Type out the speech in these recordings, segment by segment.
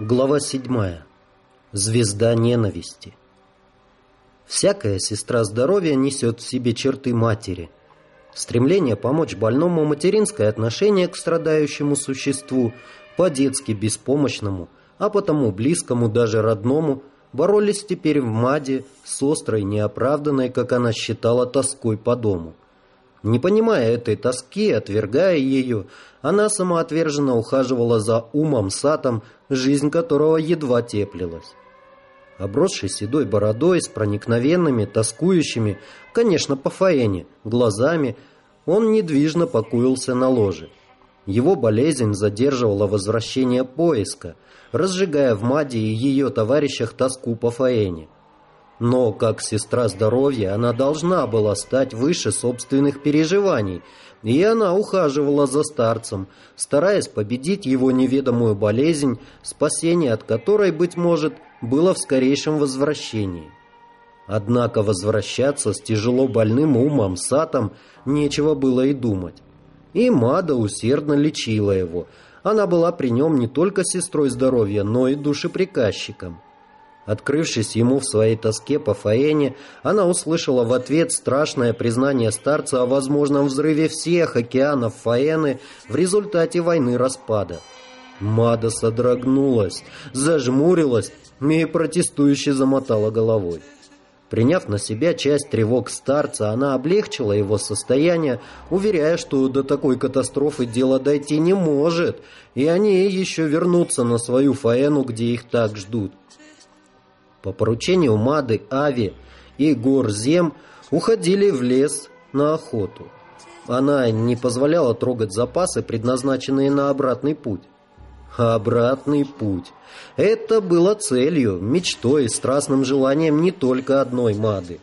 Глава седьмая. Звезда ненависти. Всякая сестра здоровья несет в себе черты матери. Стремление помочь больному материнское отношение к страдающему существу, по-детски беспомощному, а потому близкому даже родному, боролись теперь в Маде с острой, неоправданной, как она считала, тоской по дому. Не понимая этой тоски, отвергая ее, она самоотверженно ухаживала за умом Сатом, жизнь которого едва теплилась. Обросший седой бородой, с проникновенными, тоскующими, конечно, по Фаэне, глазами, он недвижно покоился на ложе. Его болезнь задерживала возвращение поиска, разжигая в Маде и ее товарищах тоску по Фаэне. Но, как сестра здоровья, она должна была стать выше собственных переживаний, и она ухаживала за старцем, стараясь победить его неведомую болезнь, спасение от которой, быть может, было в скорейшем возвращении. Однако возвращаться с тяжело больным умом Сатом нечего было и думать. И Мада усердно лечила его. Она была при нем не только сестрой здоровья, но и душеприказчиком. Открывшись ему в своей тоске по Фаэне, она услышала в ответ страшное признание старца о возможном взрыве всех океанов Фаэны в результате войны распада. Мада содрогнулась, зажмурилась и протестующе замотала головой. Приняв на себя часть тревог старца, она облегчила его состояние, уверяя, что до такой катастрофы дело дойти не может, и они еще вернутся на свою Фаэну, где их так ждут. По поручению Мады, Ави и Горзем уходили в лес на охоту. Она не позволяла трогать запасы, предназначенные на обратный путь. Обратный путь. Это было целью, мечтой, страстным желанием не только одной Мады.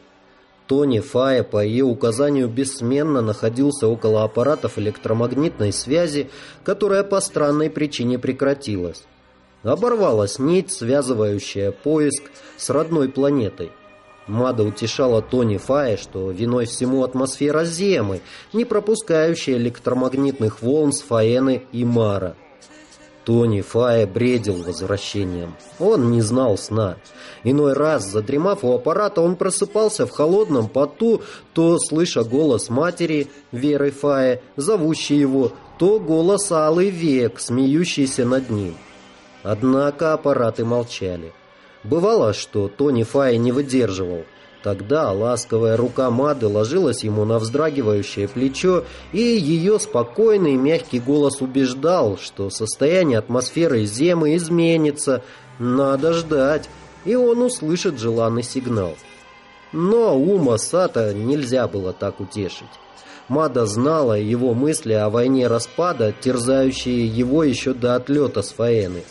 Тони Фая по ее указанию бессменно находился около аппаратов электромагнитной связи, которая по странной причине прекратилась. Оборвалась нить, связывающая поиск с родной планетой. Мада утешала Тони Фая, что виной всему атмосфера Земы, не пропускающая электромагнитных волн с Фаэны и Мара. Тони Фая бредил возвращением. Он не знал сна. Иной раз, задремав у аппарата, он просыпался в холодном поту, то слыша голос матери, Веры Фая, зовущий его, то голос Алый Век, смеющийся над ним. Однако аппараты молчали. Бывало, что Тони Фай не выдерживал. Тогда ласковая рука Мады ложилась ему на вздрагивающее плечо, и ее спокойный мягкий голос убеждал, что состояние атмосферы Земы изменится, надо ждать, и он услышит желанный сигнал. Но ума Сата нельзя было так утешить. Мада знала его мысли о войне распада, терзающие его еще до отлета с Фаэны.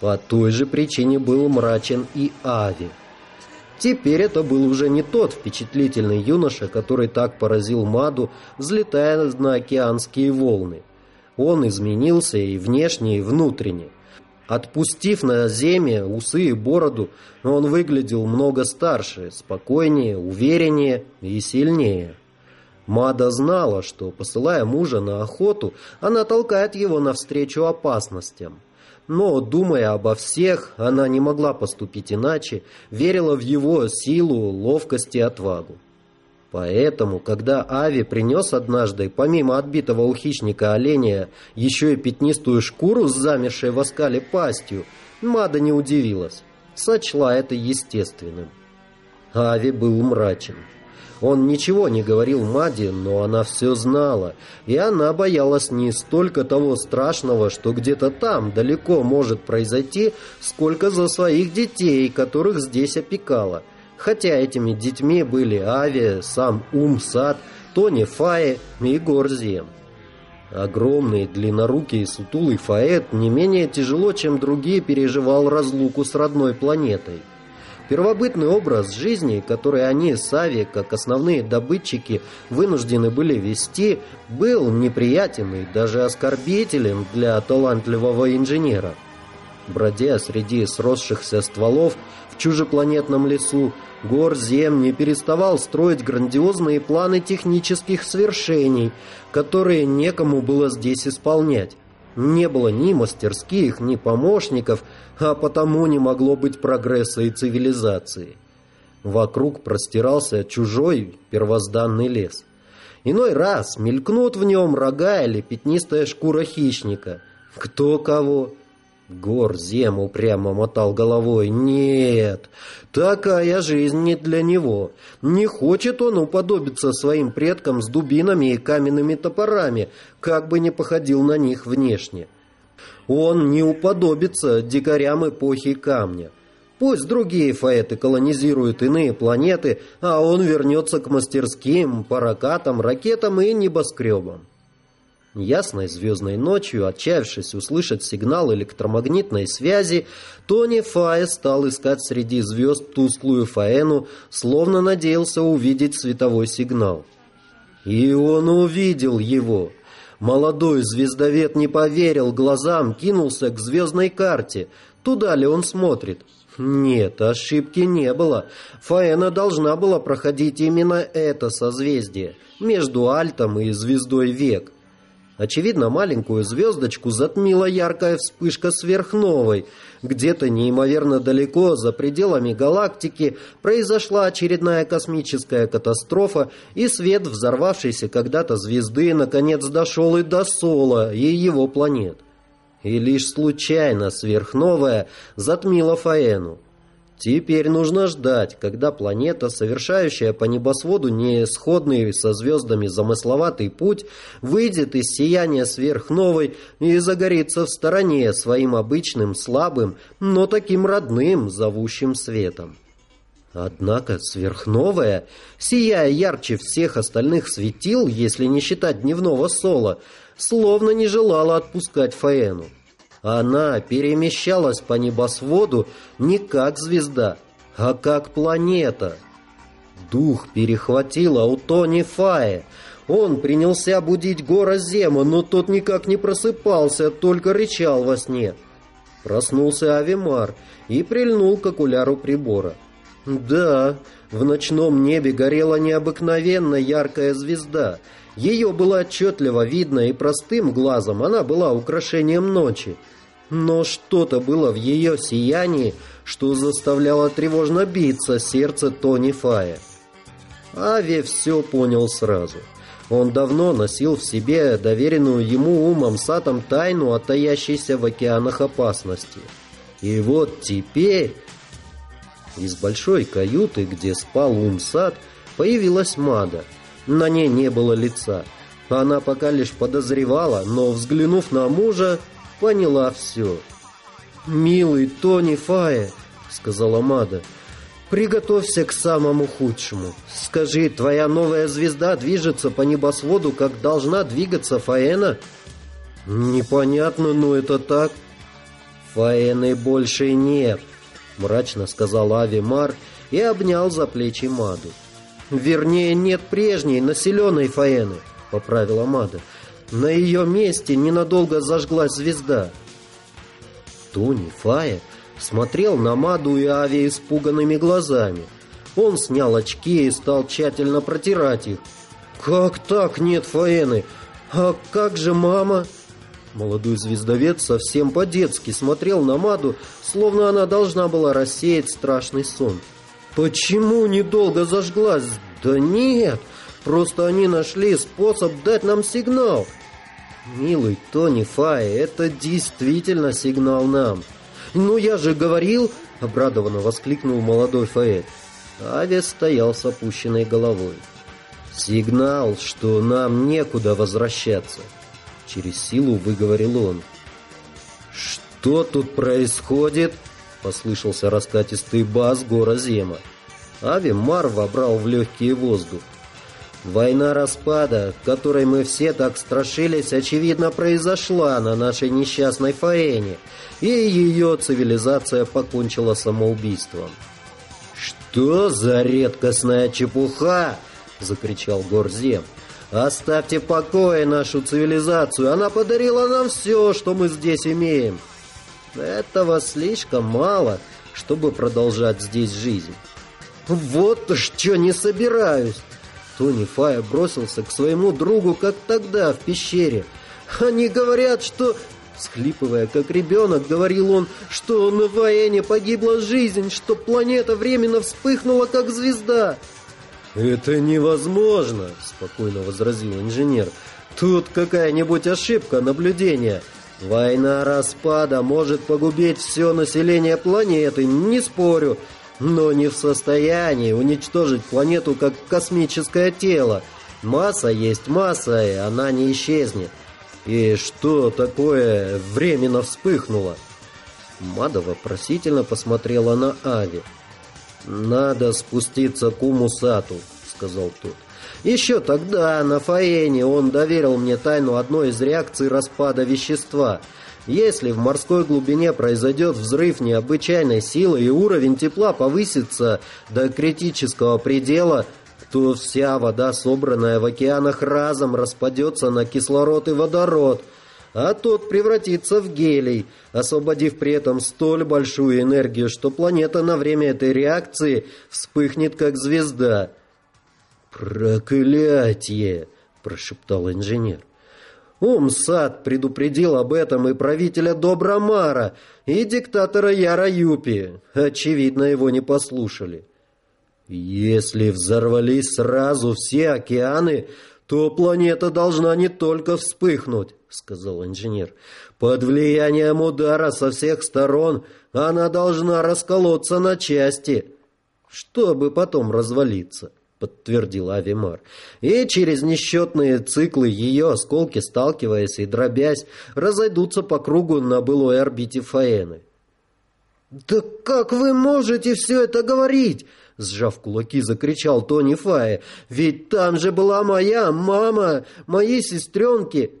По той же причине был мрачен и Ави. Теперь это был уже не тот впечатлительный юноша, который так поразил Маду, взлетая на океанские волны. Он изменился и внешне, и внутренне. Отпустив на земле усы и бороду, он выглядел много старше, спокойнее, увереннее и сильнее. Мада знала, что, посылая мужа на охоту, она толкает его навстречу опасностям но, думая обо всех, она не могла поступить иначе, верила в его силу, ловкость и отвагу. Поэтому, когда Ави принес однажды, помимо отбитого у хищника оленя, еще и пятнистую шкуру с замершей в оскале пастью, Мада не удивилась, сочла это естественным. Ави был мрачен. Он ничего не говорил Маде, но она все знала, и она боялась не столько того страшного, что где-то там, далеко может произойти, сколько за своих детей, которых здесь опекала. Хотя этими детьми были Ави, сам Ум Сад, Тони Фае и Горзием. Огромный, длиннорукий и сутулый Фаэт не менее тяжело, чем другие, переживал разлуку с родной планетой. Первобытный образ жизни, который они с Ави, как основные добытчики, вынуждены были вести, был неприятен и даже оскорбителен для талантливого инженера. Бродя среди сросшихся стволов в чужепланетном лесу, Гор Зем переставал строить грандиозные планы технических свершений, которые некому было здесь исполнять. Не было ни мастерских, ни помощников, а потому не могло быть прогресса и цивилизации. Вокруг простирался чужой первозданный лес. Иной раз мелькнут в нем рога или пятнистая шкура хищника. Кто кого? Гор Зем упрямо мотал головой. «Нет, такая жизнь не для него. Не хочет он уподобиться своим предкам с дубинами и каменными топорами, как бы не походил на них внешне. Он не уподобится дикарям эпохи камня. Пусть другие фаэты колонизируют иные планеты, а он вернется к мастерским, паракатам, ракетам и небоскребам. Ясной звездной ночью, отчаявшись услышать сигнал электромагнитной связи, Тони Фае стал искать среди звезд тусклую Фаэну, словно надеялся увидеть световой сигнал. И он увидел его. Молодой звездовед не поверил глазам, кинулся к звездной карте. Туда ли он смотрит? Нет, ошибки не было. Фаэна должна была проходить именно это созвездие, между Альтом и звездой Век. Очевидно, маленькую звездочку затмила яркая вспышка сверхновой. Где-то неимоверно далеко, за пределами галактики, произошла очередная космическая катастрофа, и свет взорвавшейся когда-то звезды наконец дошел и до Сола и его планет. И лишь случайно сверхновая затмила Фаэну. Теперь нужно ждать, когда планета, совершающая по небосводу не сходный со звездами замысловатый путь, выйдет из сияния сверхновой и загорится в стороне своим обычным, слабым, но таким родным, зовущим светом. Однако сверхновая, сияя ярче всех остальных светил, если не считать дневного сола, словно не желала отпускать Фаэну. Она перемещалась по небосводу не как звезда, а как планета. Дух перехватила у Тони Фая. Он принялся будить гора Зема, но тот никак не просыпался, только рычал во сне. Проснулся Авимар и прильнул к окуляру прибора. Да, в ночном небе горела необыкновенно яркая звезда. Ее было отчетливо видно, и простым глазом она была украшением ночи. Но что-то было в ее сиянии, что заставляло тревожно биться сердце Тони Фая. Ави все понял сразу. Он давно носил в себе доверенную ему умом сатом тайну о в океанах опасности. И вот теперь из большой каюты, где спал Умсад, появилась Мада. На ней не было лица. Она пока лишь подозревала, но, взглянув на мужа, поняла все. «Милый Тони Фае», — сказала Мада, — «приготовься к самому худшему. Скажи, твоя новая звезда движется по небосводу, как должна двигаться Фаэна?» «Непонятно, но это так». «Фаэны больше нет», — мрачно сказал Ави Мар и обнял за плечи Маду. «Вернее, нет прежней, населенной Фаэны», — поправила Мада. На ее месте ненадолго зажглась звезда. Тони Фая смотрел на Маду и Ави испуганными глазами. Он снял очки и стал тщательно протирать их. «Как так нет Фаэны? А как же мама?» Молодой звездовед совсем по-детски смотрел на Маду, словно она должна была рассеять страшный сон. «Почему недолго зажглась? Да нет, просто они нашли способ дать нам сигнал. «Милый Тони Фай, это действительно сигнал нам!» «Ну я же говорил!» — обрадованно воскликнул молодой Фаэт. Авес стоял с опущенной головой. «Сигнал, что нам некуда возвращаться!» Через силу выговорил он. «Что тут происходит?» — послышался раскатистый бас гора Зема. Ави Мар вобрал в легкий воздух. Война распада, которой мы все так страшились, очевидно произошла на нашей несчастной Фаэне, и ее цивилизация покончила самоубийством. «Что за редкостная чепуха?» — закричал Горзем. «Оставьте покое нашу цивилизацию, она подарила нам все, что мы здесь имеем. Этого слишком мало, чтобы продолжать здесь жизнь». «Вот что не собираюсь!» Тони Фая бросился к своему другу, как тогда, в пещере. «Они говорят, что Схлипывая, как ребенок, говорил он, что на Ваэне погибла жизнь, что планета временно вспыхнула, как звезда. «Это невозможно», — спокойно возразил инженер. «Тут какая-нибудь ошибка наблюдения. Война распада может погубить все население планеты, не спорю, но не в состоянии уничтожить планету как космическое тело. Масса есть масса, и она не исчезнет. И что такое временно вспыхнуло? Мада вопросительно посмотрела на Ави. «Надо спуститься к Умусату», — сказал тот. Еще тогда на Фаэне он доверил мне тайну одной из реакций распада вещества. Если в морской глубине произойдет взрыв необычайной силы и уровень тепла повысится до критического предела, то вся вода, собранная в океанах, разом распадется на кислород и водород, а тот превратится в гелий, освободив при этом столь большую энергию, что планета на время этой реакции вспыхнет как звезда – «Проклятие!» – прошептал инженер. Умсад предупредил об этом и правителя Добромара, и диктатора Яра Юпи. Очевидно, его не послушали. Если взорвались сразу все океаны, то планета должна не только вспыхнуть, сказал инженер. Под влиянием удара со всех сторон она должна расколоться на части, чтобы потом развалиться. — подтвердил Авимар. «И через несчетные циклы ее осколки, сталкиваясь и дробясь, разойдутся по кругу на былой орбите Фаэны». «Да как вы можете все это говорить?» — сжав кулаки, закричал Тони Фае. «Ведь там же была моя мама, мои сестренки!»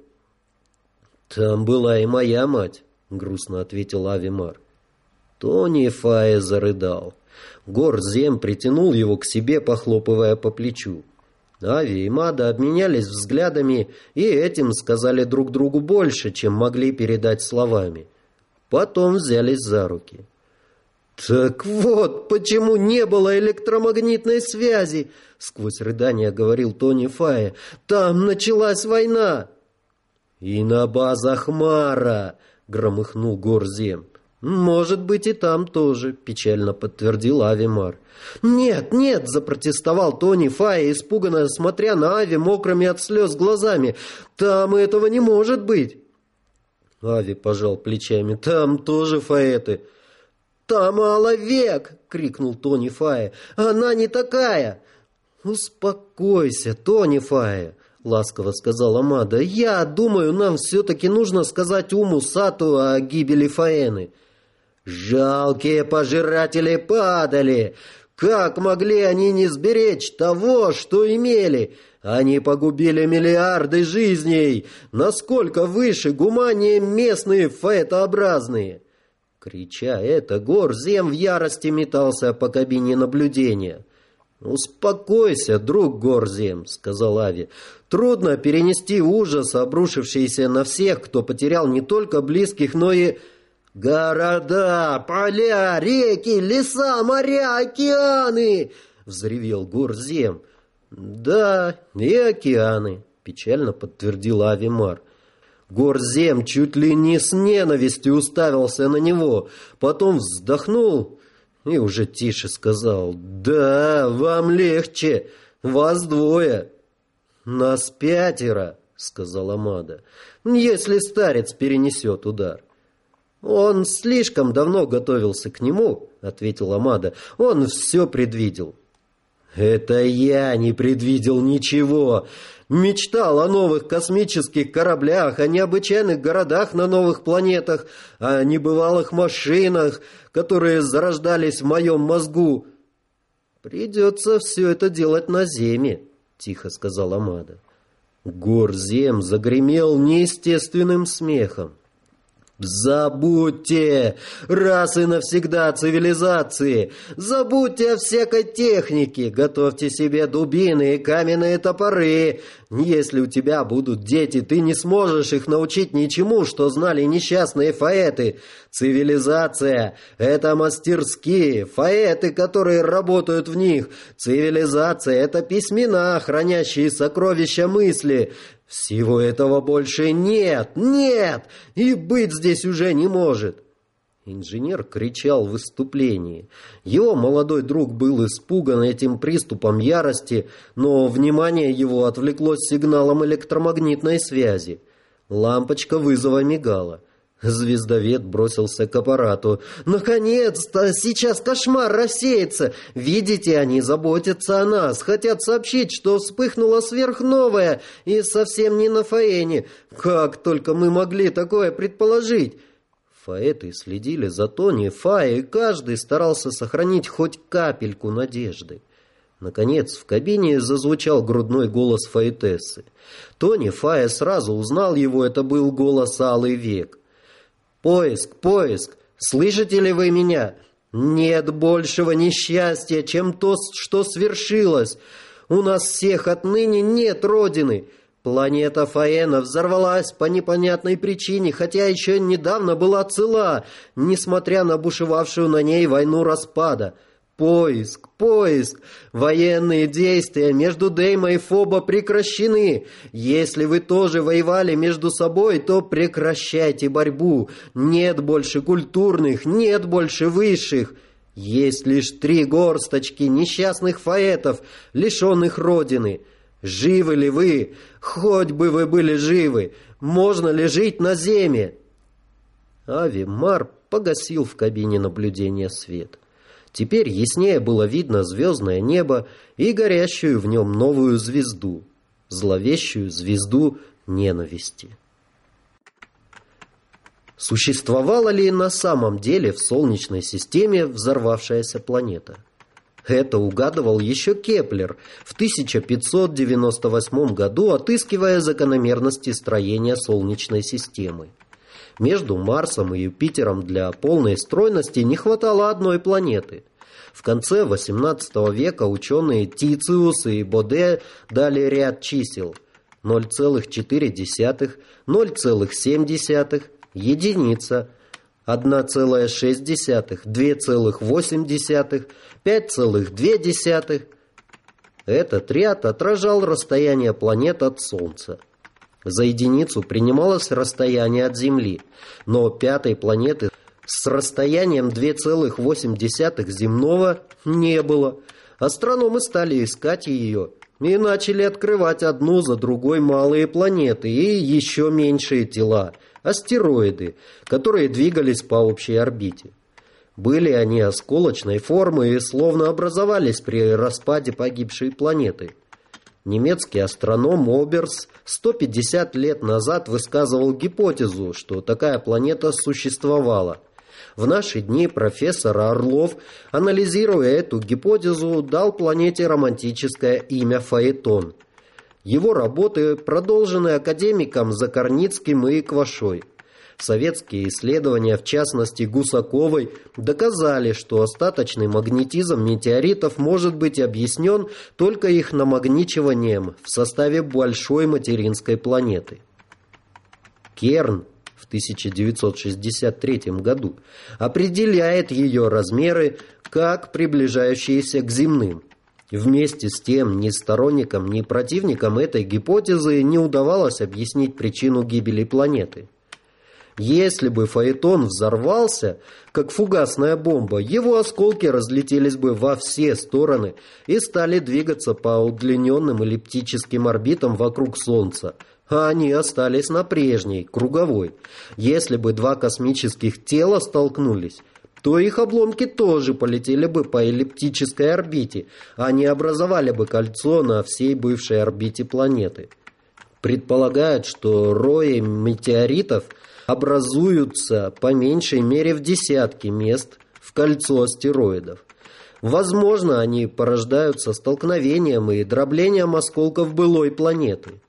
«Там была и моя мать», — грустно ответил Авимар. Тони Фае зарыдал. Горзем притянул его к себе, похлопывая по плечу. Ави и Мада обменялись взглядами и этим сказали друг другу больше, чем могли передать словами. Потом взялись за руки. «Так вот, почему не было электромагнитной связи!» Сквозь рыдания говорил Тони Фая. «Там началась война!» «И на базах Мара!» — громыхнул Горзем. «Может быть, и там тоже», — печально подтвердил Авимар. «Нет, нет!» — запротестовал Тони Фай, испуганно смотря на Ави мокрыми от слез глазами. «Там этого не может быть!» Ави пожал плечами. «Там тоже фаэты!» «Там Алавек!» — крикнул Тони Фая. «Она не такая!» «Успокойся, Тони Фая!» — ласково сказала Мада. «Я думаю, нам все-таки нужно сказать Уму Сату о гибели Фаэны». Жалкие пожиратели падали! Как могли они не сберечь того, что имели? Они погубили миллиарды жизней! Насколько выше, гуманнее местные фаэтообразные!» Крича это, Горзем в ярости метался по кабине наблюдения. «Успокойся, друг Горзем», — сказал Ави. «Трудно перенести ужас, обрушившийся на всех, кто потерял не только близких, но и...» «Города, поля, реки, леса, моря, океаны!» — взревел Горзем. «Да, и океаны», — печально подтвердил Авимар. Горзем чуть ли не с ненавистью уставился на него, потом вздохнул и уже тише сказал «Да, вам легче, вас двое». «Нас пятеро», — сказала Мада, — «если старец перенесет удар». «Он слишком давно готовился к нему», — ответил Амада. «Он все предвидел». «Это я не предвидел ничего. Мечтал о новых космических кораблях, о необычайных городах на новых планетах, о небывалых машинах, которые зарождались в моем мозгу». «Придется все это делать на Земе», — тихо сказал Амада. Горзем загремел неестественным смехом. Забудьте раз и навсегда цивилизации. Забудьте о всякой технике. Готовьте себе дубины и каменные топоры. Если у тебя будут дети, ты не сможешь их научить ничему, что знали несчастные фаэты. Цивилизация — это мастерские, фаэты, которые работают в них. Цивилизация — это письмена, хранящие сокровища мысли. Всего этого больше нет, нет, и быть здесь уже не может. Инженер кричал в выступлении. Его молодой друг был испуган этим приступом ярости, но внимание его отвлеклось сигналом электромагнитной связи. Лампочка вызова мигала. Звездовед бросился к аппарату. «Наконец-то! Сейчас кошмар рассеется! Видите, они заботятся о нас, хотят сообщить, что вспыхнуло сверхновое и совсем не на Фаэне. Как только мы могли такое предположить!» Фаэты следили за Тони, Фа, и каждый старался сохранить хоть капельку надежды. Наконец, в кабине зазвучал грудной голос Фаэтессы. Тони Фая сразу узнал его, это был голос Алый Век. «Поиск, поиск! Слышите ли вы меня? Нет большего несчастья, чем то, что свершилось. У нас всех отныне нет Родины. Планета Фаэна взорвалась по непонятной причине, хотя еще недавно была цела, несмотря на бушевавшую на ней войну распада. Поиск, поиск. Военные действия между Дейма и Фоба прекращены. Если вы тоже воевали между собой, то прекращайте борьбу. Нет больше культурных, нет больше высших. Есть лишь три горсточки несчастных фаэтов, лишенных родины. Живы ли вы? Хоть бы вы были живы! Можно ли жить на земле?» Ави Мар погасил в кабине наблюдения свет. Теперь яснее было видно звездное небо и горящую в нем новую звезду, зловещую звезду ненависти. Существовала ли на самом деле в Солнечной системе взорвавшаяся планета? Это угадывал еще Кеплер в 1598 году, отыскивая закономерности строения Солнечной системы. Между Марсом и Юпитером для полной стройности не хватало одной планеты. В конце XVIII века ученые Тициус и Боде дали ряд чисел 0,4, 0,7, единица, 1,6, 2,8, 5,2. Этот ряд отражал расстояние планет от Солнца. За единицу принималось расстояние от Земли, но пятой планеты с расстоянием 2,8 земного не было. Астрономы стали искать ее и начали открывать одну за другой малые планеты и еще меньшие тела – астероиды, которые двигались по общей орбите. Были они осколочной формы и словно образовались при распаде погибшей планеты. Немецкий астроном Оберс 150 лет назад высказывал гипотезу, что такая планета существовала. В наши дни профессор Орлов, анализируя эту гипотезу, дал планете романтическое имя Фаэтон – его работы продолжены академиком Закорницким и Квашой. Советские исследования, в частности Гусаковой, доказали, что остаточный магнетизм метеоритов может быть объяснен только их намагничиванием в составе большой материнской планеты. Керн в 1963 году определяет ее размеры как приближающиеся к земным. Вместе с тем, ни сторонникам, ни противникам этой гипотезы не удавалось объяснить причину гибели планеты. Если бы Фаэтон взорвался, как фугасная бомба, его осколки разлетелись бы во все стороны и стали двигаться по удлиненным эллиптическим орбитам вокруг Солнца, а они остались на прежней, круговой. Если бы два космических тела столкнулись, то их обломки тоже полетели бы по эллиптической орбите, а не образовали бы кольцо на всей бывшей орбите планеты. Предполагают, что рои метеоритов образуются по меньшей мере в десятки мест в кольцо астероидов. Возможно, они порождаются столкновением и дроблением осколков былой планеты.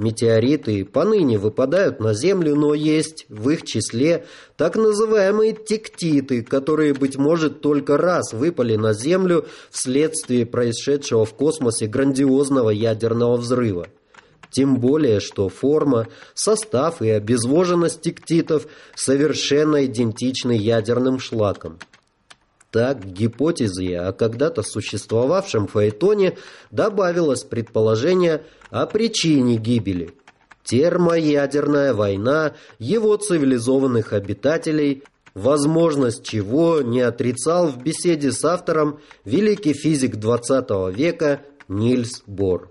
Метеориты поныне выпадают на Землю, но есть в их числе так называемые тектиты, которые, быть может, только раз выпали на Землю вследствие происшедшего в космосе грандиозного ядерного взрыва. Тем более, что форма, состав и обезвоженность тектитов совершенно идентичны ядерным шлакам. Так, к гипотезе о когда-то существовавшем фаэтоне добавилось предположение о причине гибели. Термоядерная война его цивилизованных обитателей, возможность чего не отрицал в беседе с автором великий физик XX века Нильс Бор.